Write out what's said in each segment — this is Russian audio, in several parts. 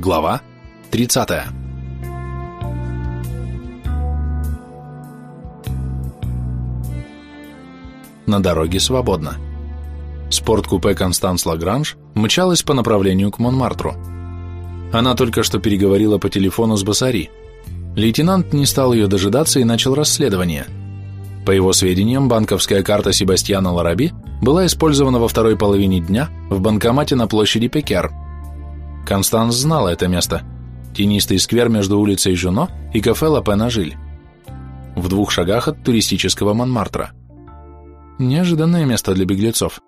Глава 30. На дороге свободно. Спорткупе Констанс Лагранж мчалась по направлению к Монмартру. Она только что переговорила по телефону с Басари. Лейтенант не стал ее дожидаться и начал расследование. По его сведениям, банковская карта Себастьяна Лараби была использована во второй половине дня в банкомате на площади Пекер. Констанс знала это место. Тенистый сквер между улицей Жуно и кафе Лапена Жиль. В двух шагах от туристического Монмартра. Неожиданное место для беглецов,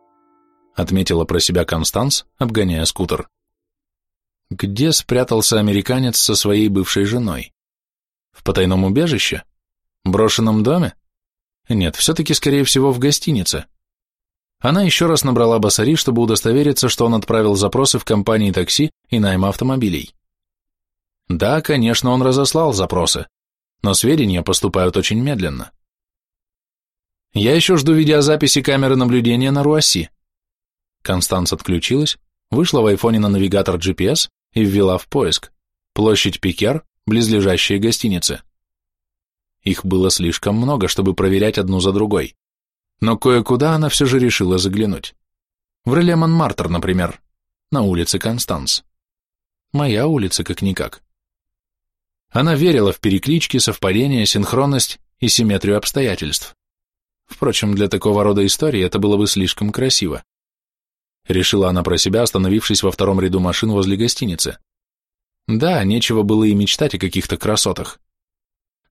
отметила про себя Констанс, обгоняя скутер. Где спрятался американец со своей бывшей женой? В потайном убежище? Брошенном доме? Нет, все-таки, скорее всего, в гостинице. Она еще раз набрала Басари, чтобы удостовериться, что он отправил запросы в компании такси и найма автомобилей. Да, конечно, он разослал запросы, но сведения поступают очень медленно. Я еще жду видеозаписи камеры наблюдения на Руасси. Констанс отключилась, вышла в айфоне на навигатор GPS и ввела в поиск площадь Пикер, близлежащие гостиницы. Их было слишком много, чтобы проверять одну за другой но кое-куда она все же решила заглянуть. В реле Монмартр, например, на улице Констанс. Моя улица как-никак. Она верила в переклички, совпадения, синхронность и симметрию обстоятельств. Впрочем, для такого рода истории это было бы слишком красиво. Решила она про себя, остановившись во втором ряду машин возле гостиницы. Да, нечего было и мечтать о каких-то красотах.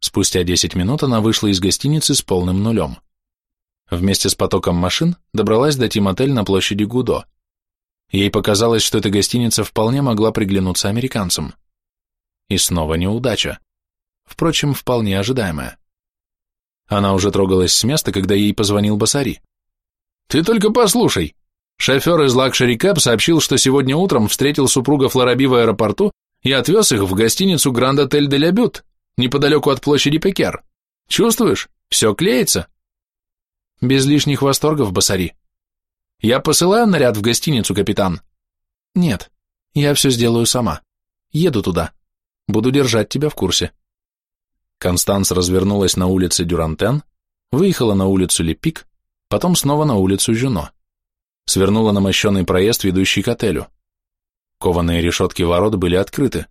Спустя десять минут она вышла из гостиницы с полным нулем. Вместе с потоком машин добралась до Тим-отель на площади Гудо. Ей показалось, что эта гостиница вполне могла приглянуться американцам. И снова неудача. Впрочем, вполне ожидаемая. Она уже трогалась с места, когда ей позвонил Басари. «Ты только послушай!» Шофер из Luxury Cab сообщил, что сегодня утром встретил супруга Флораби в аэропорту и отвез их в гостиницу Гранд Отель де Ля неподалеку от площади Пекер. Чувствуешь? Все клеится. Без лишних восторгов, Басари. Я посылаю наряд в гостиницу, капитан. Нет, я все сделаю сама. Еду туда. Буду держать тебя в курсе. Констанс развернулась на улице Дюрантен, выехала на улицу Лепик, потом снова на улицу Жюно. Свернула на мощенный проезд, ведущий к отелю. Кованые решетки ворот были открыты.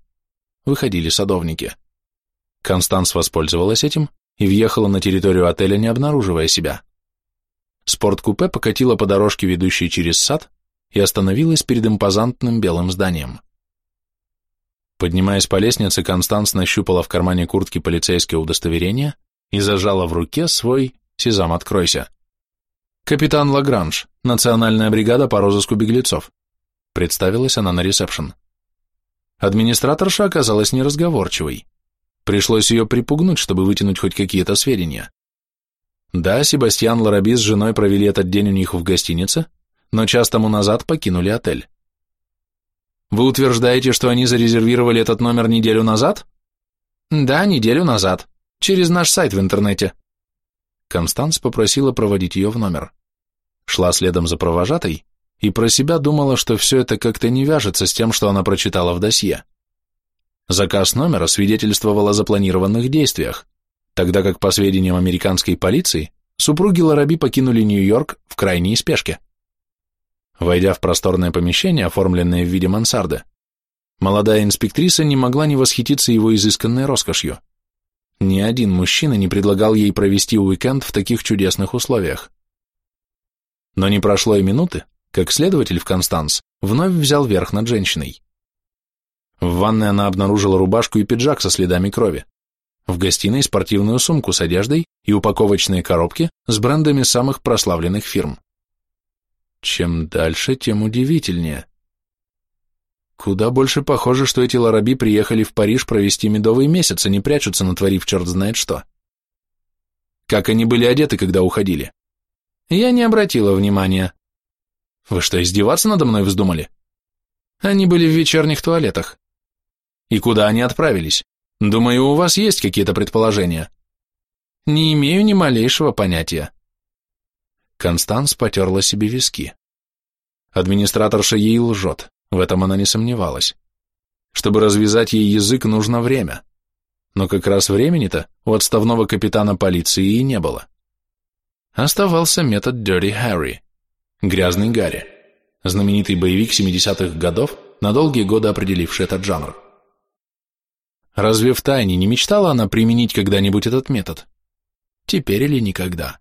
Выходили садовники. Констанс воспользовалась этим и въехала на территорию отеля, не обнаруживая себя. Спорткупе покатила по дорожке, ведущей через сад, и остановилась перед импозантным белым зданием. Поднимаясь по лестнице, Констанс нащупала в кармане куртки полицейское удостоверение и зажала в руке свой «Сезам, откройся». «Капитан Лагранж, национальная бригада по розыску беглецов», представилась она на ресепшн. Администраторша оказалась неразговорчивой. Пришлось ее припугнуть, чтобы вытянуть хоть какие-то сведения. Да, Себастьян Лараби с женой провели этот день у них в гостинице, но час тому назад покинули отель. Вы утверждаете, что они зарезервировали этот номер неделю назад? Да, неделю назад. Через наш сайт в интернете. Констанс попросила проводить ее в номер. Шла следом за провожатой и про себя думала, что все это как-то не вяжется с тем, что она прочитала в досье. Заказ номера свидетельствовал о запланированных действиях тогда как, по сведениям американской полиции, супруги Лараби покинули Нью-Йорк в крайней спешке. Войдя в просторное помещение, оформленное в виде мансарды, молодая инспектриса не могла не восхититься его изысканной роскошью. Ни один мужчина не предлагал ей провести уикенд в таких чудесных условиях. Но не прошло и минуты, как следователь в Констанс вновь взял верх над женщиной. В ванной она обнаружила рубашку и пиджак со следами крови. В гостиной спортивную сумку с одеждой и упаковочные коробки с брендами самых прославленных фирм. Чем дальше, тем удивительнее. Куда больше похоже, что эти лараби приехали в Париж провести медовый месяц, а не прячутся, натворив черт знает что. Как они были одеты, когда уходили? Я не обратила внимания. Вы что, издеваться надо мной вздумали? Они были в вечерних туалетах. И куда они отправились? Думаю, у вас есть какие-то предположения. Не имею ни малейшего понятия. Констанс потерла себе виски. Администраторша ей лжет, в этом она не сомневалась. Чтобы развязать ей язык, нужно время. Но как раз времени-то у отставного капитана полиции и не было. Оставался метод Dirty Harry, грязный Гарри, знаменитый боевик 70-х годов, на долгие годы определивший этот жанр. Разве в тайне не мечтала она применить когда-нибудь этот метод? Теперь или никогда?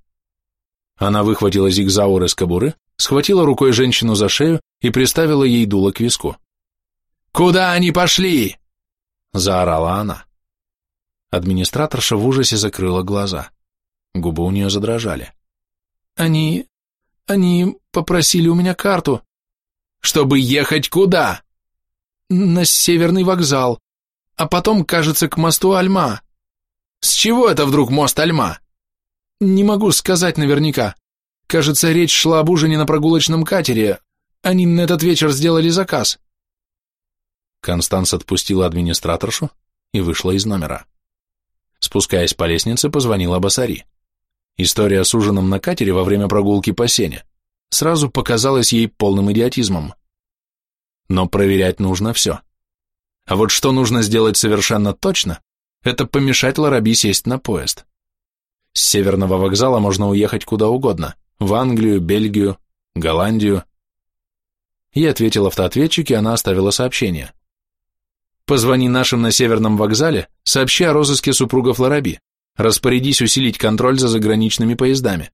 Она выхватила зигзаур из кобуры, схватила рукой женщину за шею и приставила ей дуло к виску. «Куда они пошли?» – заорала она. Администраторша в ужасе закрыла глаза. Губы у нее задрожали. «Они... они попросили у меня карту». «Чтобы ехать куда?» «На северный вокзал, а потом, кажется, к мосту Альма». «С чего это вдруг мост Альма?» «Не могу сказать наверняка. Кажется, речь шла об ужине на прогулочном катере. Они на этот вечер сделали заказ». Констанс отпустила администраторшу и вышла из номера. Спускаясь по лестнице, позвонила Басари. История с ужином на катере во время прогулки по сене сразу показалась ей полным идиотизмом. Но проверять нужно все. А вот что нужно сделать совершенно точно, это помешать Лараби сесть на поезд. С северного вокзала можно уехать куда угодно, в Англию, Бельгию, Голландию. Ей ответил автоответчик, и она оставила сообщение. Позвони нашим на Северном вокзале, сообщи о розыске супругов Лараби. Распорядись усилить контроль за заграничными поездами.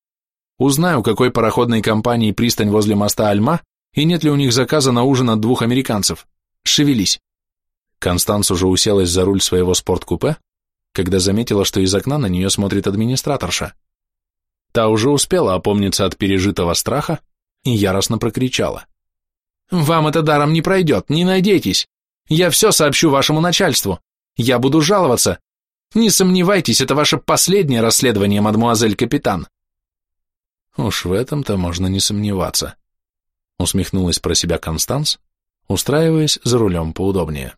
Узнай, у какой пароходной компании пристань возле моста Альма и нет ли у них заказа на ужин от двух американцев. Шевелись. Констанс уже уселась за руль своего спорткупе, когда заметила, что из окна на нее смотрит администраторша. Та уже успела опомниться от пережитого страха и яростно прокричала. «Вам это даром не пройдет, не надейтесь! Я все сообщу вашему начальству. Я буду жаловаться. Не сомневайтесь, это ваше последнее расследование, мадмуазель капитан. Уж в этом-то можно не сомневаться. Усмехнулась про себя Констанс, устраиваясь за рулем поудобнее.